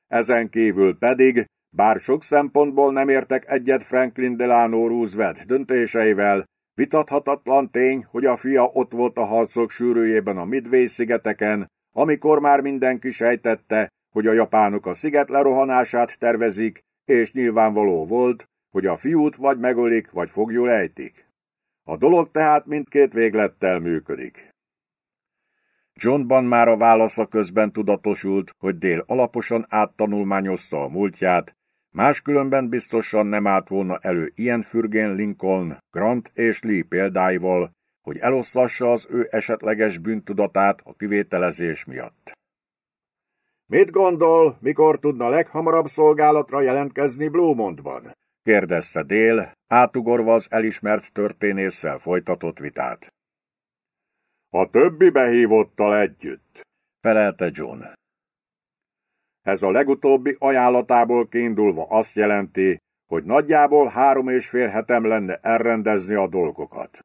S1: Ezen kívül pedig, bár sok szempontból nem értek egyet Franklin Delano Roosevelt döntéseivel, Vitathatatlan tény, hogy a fia ott volt a harcok sűrűjében a Midway szigeteken, amikor már mindenki sejtette, hogy a japánok a sziget lerohanását tervezik, és nyilvánvaló volt, hogy a fiút vagy megölik, vagy fogjul ejtik. A dolog tehát mindkét véglettel működik. Johnban már a válasza közben tudatosult, hogy Dél alaposan áttanulmányozta a múltját, Máskülönben biztosan nem állt volna elő ilyen fürgén Lincoln, Grant és Lee példáival, hogy eloszlassa az ő esetleges bűntudatát a kivételezés miatt. Mit gondol, mikor tudna leghamarabb szolgálatra jelentkezni Blumondban? kérdezte Dél, átugorva az elismert történésszel folytatott vitát. A többi behívottal együtt, felelte John. Ez a legutóbbi ajánlatából kiindulva azt jelenti, hogy nagyjából három és fél hetem lenne elrendezni a dolgokat.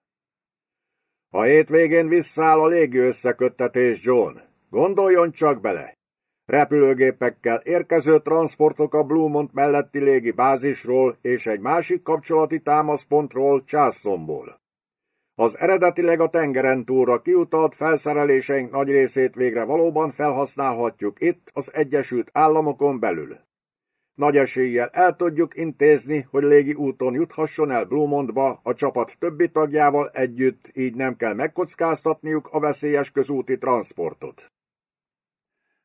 S1: A hétvégén visszáll a légi összeköttetés, John. Gondoljon csak bele! Repülőgépekkel érkező transportok a Blumont melletti légi bázisról és egy másik kapcsolati támaszpontról Császomból. Az eredetileg a tengeren túlra kiutalt felszereléseink nagy részét végre valóban felhasználhatjuk itt, az Egyesült Államokon belül.
S2: nagy eséllyel el tudjuk intézni, hogy légi úton juthasson el Blumondba a csapat többi tagjával együtt, így nem kell megkockáztatniuk a veszélyes közúti transportot.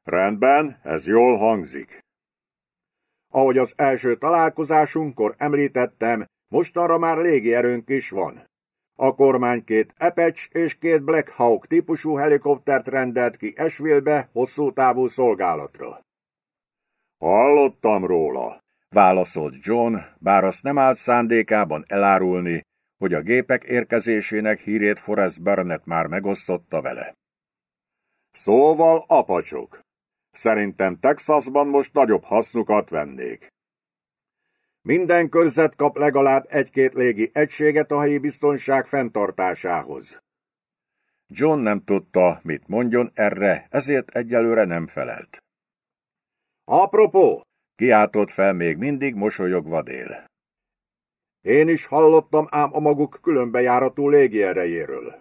S1: Rendben, ez jól hangzik.
S2: Ahogy az első találkozásunkkor említettem, mostanra már légierőnk is van. A kormány két Apache és két Black Hawk típusú helikoptert rendelt ki Esville-be hosszú távú szolgálatra.
S1: Hallottam róla, válaszolt John, bár azt nem állt szándékában elárulni, hogy a gépek érkezésének hírét Forrest Burnett már megosztotta vele. Szóval apacsok. Szerintem Texasban most nagyobb hasznukat vennék.
S2: Minden körzet kap legalább egy-két légi egységet a helyi biztonság fenntartásához.
S1: John nem tudta, mit mondjon erre, ezért egyelőre nem felelt.
S2: Apropó,
S1: kiáltott fel még mindig mosolyogva dél.
S2: Én is hallottam ám a maguk különbejáratú légierejéről.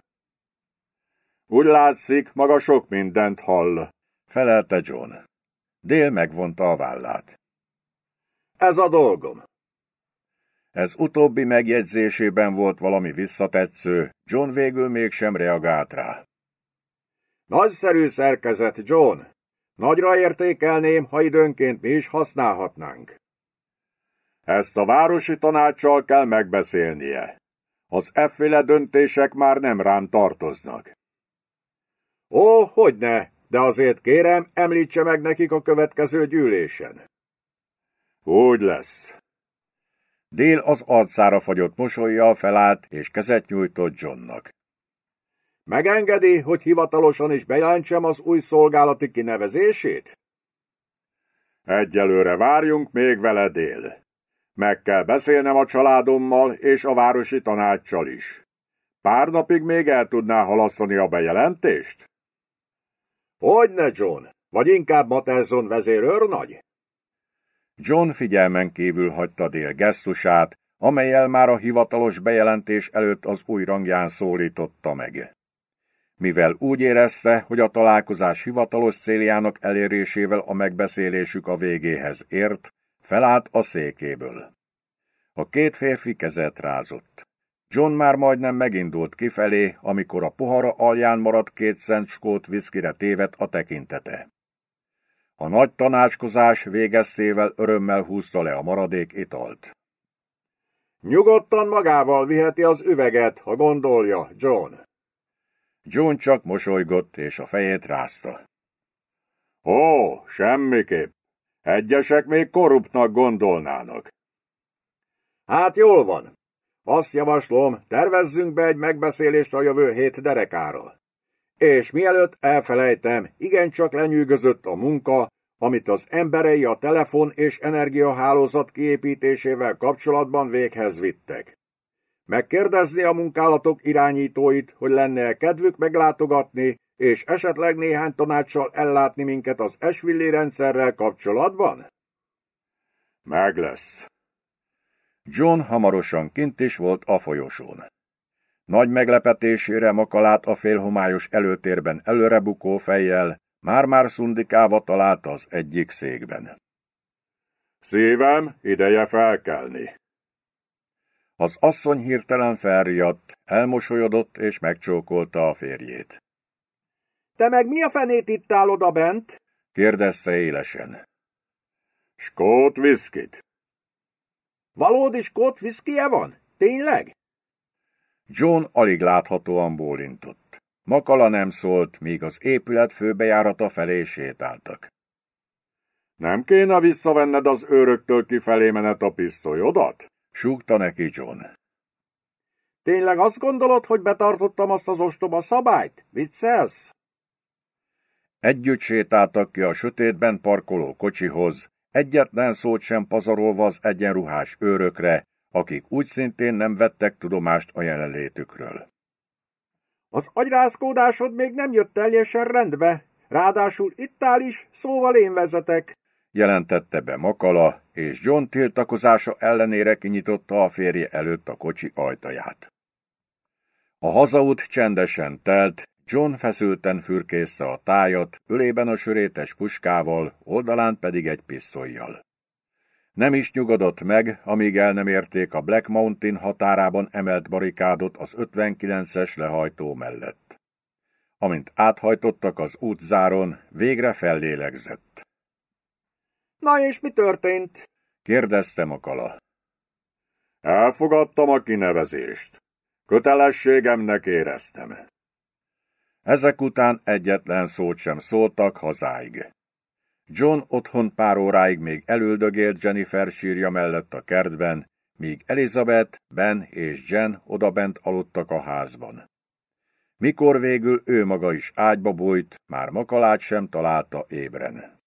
S1: Úgy látszik, maga sok mindent hall, felelte John. Dél megvonta a vállát.
S2: Ez a dolgom.
S1: Ez utóbbi megjegyzésében volt valami visszatetsző, John végül mégsem reagált rá.
S2: Nagyszerű szerkezet, John. Nagyra értékelném, ha időnként mi is használhatnánk.
S1: Ezt a városi tanácssal kell megbeszélnie. Az efféle döntések már nem rám tartoznak.
S2: Ó, hogyne, de azért kérem, említse meg nekik a következő gyűlésen.
S1: Úgy lesz. Dél az arcára fagyott mosolyjal felállt, és kezet nyújtott Johnnak.
S2: Megengedi, hogy hivatalosan is bejelentsem az új szolgálati kinevezését?
S1: Egyelőre várjunk még vele, Dél. Meg kell beszélnem a családommal és a városi tanácssal is. Pár napig még el tudná halasztani a bejelentést?
S2: Hogyne, John? Vagy inkább Materson vezérőrnagy?
S1: John figyelmen kívül hagyta Dél gesztusát, amelyel már a hivatalos bejelentés előtt az új rangján szólította meg. Mivel úgy érezte, hogy a találkozás hivatalos céljának elérésével a megbeszélésük a végéhez ért, felállt a székéből. A két férfi kezet rázott. John már majdnem megindult kifelé, amikor a pohara alján maradt két szent skót viszkire tévedt a tekintete. A nagy tanácskozás végesszével örömmel húzta le a maradék italt.
S2: Nyugodtan magával viheti az üveget, ha gondolja, John.
S1: John csak mosolygott, és a fejét rázta. Ó, semmiképp. Egyesek még korruptnak gondolnának.
S2: Hát jól van. Azt javaslom, tervezzünk be egy megbeszélést a jövő hét derekáról. És mielőtt elfelejtem, igencsak lenyűgözött a munka, amit az emberei a telefon és energiahálózat kiépítésével kapcsolatban véghez vittek. Megkérdezni a munkálatok irányítóit, hogy lenne-e kedvük meglátogatni, és esetleg néhány tanácssal ellátni minket az esvilli rendszerrel kapcsolatban?
S1: Meg lesz. John hamarosan kint is volt a folyosón. Nagy meglepetésére makalát a félhomályos előtérben előrebukó fejjel, már-már szundikálva találta az egyik székben. Szívem, ideje felkelni. Az asszony hirtelen felriadt, elmosolyodott és megcsókolta a férjét.
S3: Te meg mi a fenét itt áll oda bent?
S1: kérdezte élesen. Skót viszkit.
S2: Valódi skót viszkije van? Tényleg?
S1: John alig láthatóan bólintott. Makala nem szólt, míg az épület főbejárata felé sétáltak. Nem kéne visszavenned az őröktől kifelé menet a pisztolyodat? súgta neki John.
S2: Tényleg azt gondolod, hogy betartottam azt az ostoba szabályt? Viccelsz?
S1: Együtt sétáltak ki a sötétben parkoló kocsihoz, egyetlen szót sem pazarolva az egyenruhás őrökre, akik úgy szintén nem vettek tudomást a jelenlétükről.
S3: Az agyrázkódásod még nem jött teljesen rendbe, ráadásul itt áll is, szóval én vezetek.
S1: Jelentette be Makala, és John tiltakozása ellenére kinyitotta a férje előtt a kocsi ajtaját. A hazaút csendesen telt, John feszülten fürkészte a tájat, ölében a sörétes puskával, oldalán pedig egy pisztolyjal. Nem is nyugodott meg, amíg el nem érték a Black Mountain határában emelt barikádot az 59-es lehajtó mellett. Amint áthajtottak az útzáron, végre fellélegzett.
S3: Na és mi történt?
S1: kérdezte Makala.
S2: Elfogadtam a kinevezést. Kötelességemnek éreztem.
S1: Ezek után egyetlen szót sem szóltak hazáig. John otthon pár óráig még elüldögélt Jennifer sírja mellett a kertben, míg Elizabeth, Ben és Jen odabent aludtak a házban. Mikor végül ő maga is ágyba bújt, már makalát sem találta ébren.